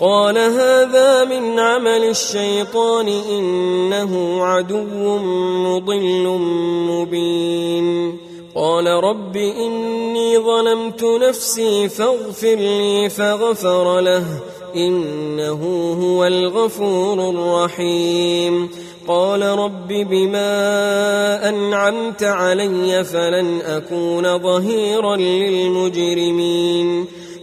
قال هذا من عمل الشيطان إنه عدو مضل مبين. قال رب إني ظلمت نفسي فاغفر لي فغفر له إنه هو الغفور الرحيم. قال رب بما أنعمت علي فلن أكون ظهيرا للمجرمين.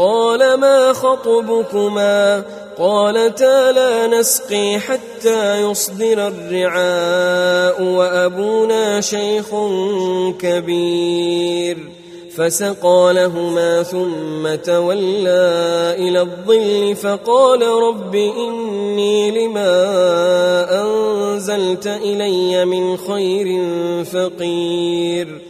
قال ما خطبكما قالتا لا نسقي حتى يصدر الرعاء وأبونا شيخ كبير فسقى لهما ثم تولى إلى الظل فقال رب إني لما أنزلت إلي من خير فقير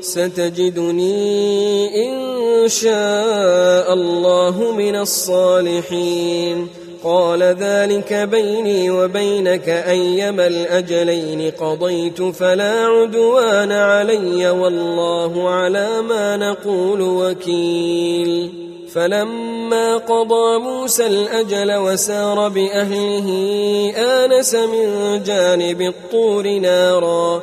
ستجدني إن شاء الله من الصالحين. قال ذلك بيني وبينك أيما الأجلين قضيت فلا عدوان علي والله على ما نقول وكيل. فلما قضى موسى الأجل وسار بأهله آنس من جانب الطور نارا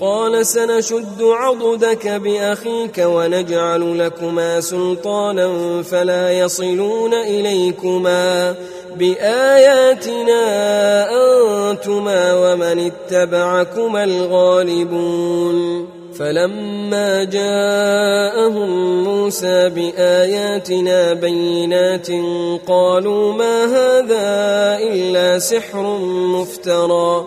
قال سنشد عضدك بأخيك ونجعل لكما سلطانا فلا يصلون إليكما بآياتنا أنتما ومن اتبعكما الغالبون فلما جاءهم موسى بآياتنا بينات قالوا ما هذا إلا سحر مفترى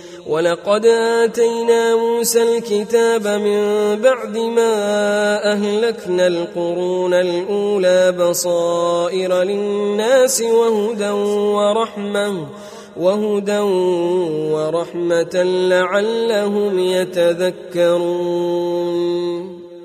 ولقد آتينا موسى الكتاب من بعد ما أهلكنا القرون الأولى بصائر للناس وهدى ورحمة وهدى ورحمة لعلهم يتذكرون.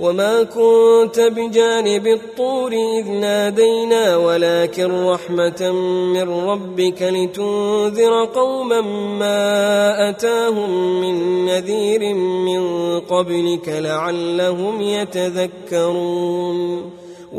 وما كنت بجانب الطور إذ نادينا ولكن رحمة من ربك لتنذر قوما ما أتاهم من نذير من قبلك لعلهم يتذكرون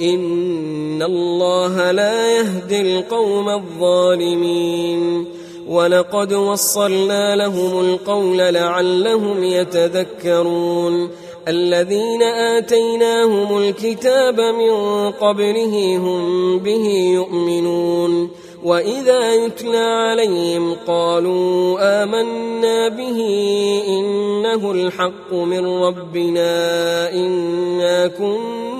إن الله لا يهدي القوم الظالمين ولقد وصلنا لهم القول لعلهم يتذكرون الذين آتيناهم الكتاب من قبله هم به يؤمنون واذا يتلى عليهم قالوا امنا به انه الحق من ربنا انا كنا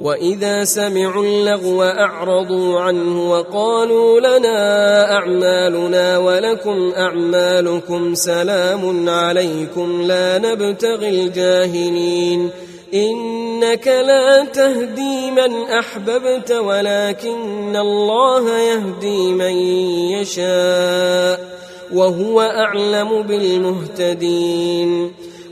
وإذا سمعوا اللغو أعرضوا عنه وقالوا لنا أعمالنا ولكم أعمالكم سلام عليكم لا نبتغي الجاهلين إنك لا تهدي من أحببت ولكن الله يهدي من يشاء وهو أعلم بالمهتدين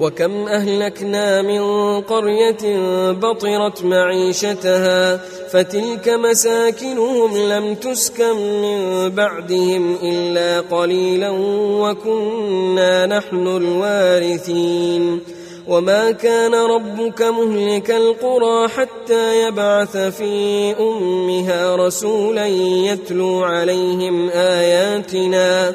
وكم أهلكنا من قرية بطرت معيشتها فتلك مساكنهم لم تسكن من بعدهم إلا قليلا وكنا نحن الوارثين. وما كان ربك مهلك القرى حتى يبعث في أمها رسولا يتلو عليهم آياتنا.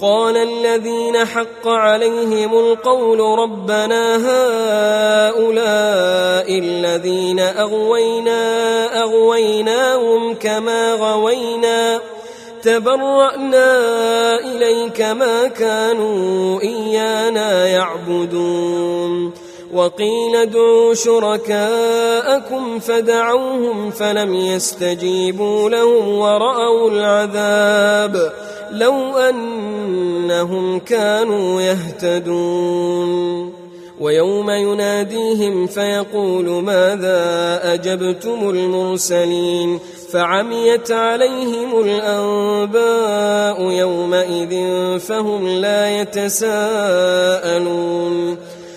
قال الذين حق عليهم القول ربنا هؤلاء الذين أغوينا أغويناهم كما غوينا تبرأنا إليك ما كانوا إيانا يعبدون وقيل ادعوا شركاءكم فدعوهم فلم يستجيبوا لهم ورأوا العذاب لو أنهم كانوا يهتدون. ويوم يناديهم فيقول ماذا أجبتم المرسلين؟ فعميت عليهم الأنباء يومئذ فهم لا يتساءلون.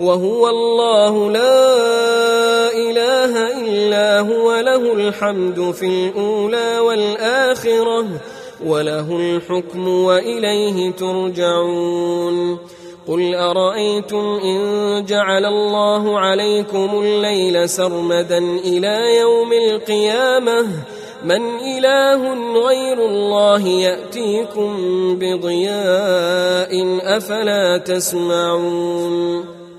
وهو الله لا إله إلا هو له الحمد في الأولى والآخرة وله الحكم وإليه ترجعون. قل أرأيتم إن جعل الله عليكم الليل سرمدا إلى يوم القيامة؟ من إله غير الله يأتيكم بضياء أفلا تسمعون.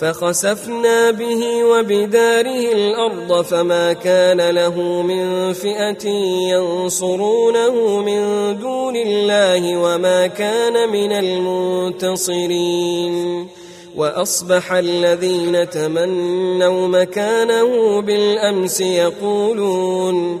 فخسفنا به وبداره الأرض فما كان له من فئة ينصرونه من دون الله وما كان من المنتصرين. وأصبح الذين تمنوا مكانه بالأمس يقولون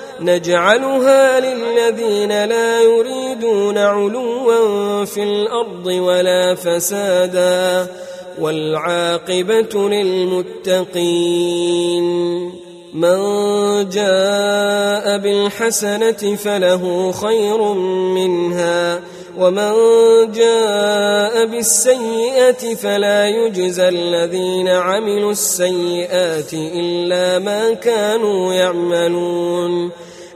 نجعلها للذين لا يريدون علوا في الأرض ولا فسادا والعاقبة للمتقين من جاء بالحسنة فله خير منها ومن جاء بالسيئة فلا يجزى الذين عملوا السيئات إلا ما كانوا يعملون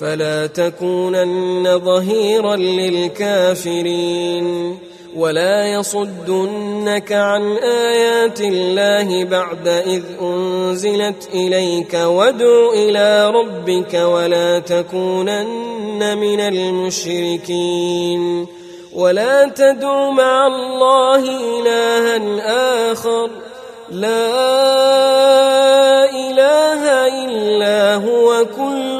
فلا تكونن ظهيرا للكافرين ولا يصدنك عن آيات الله بعد إذ أنزلت إليك وادع إلى ربك ولا تكونن من المشركين ولا تدع مع الله الها آخر لا إله إلا هو كل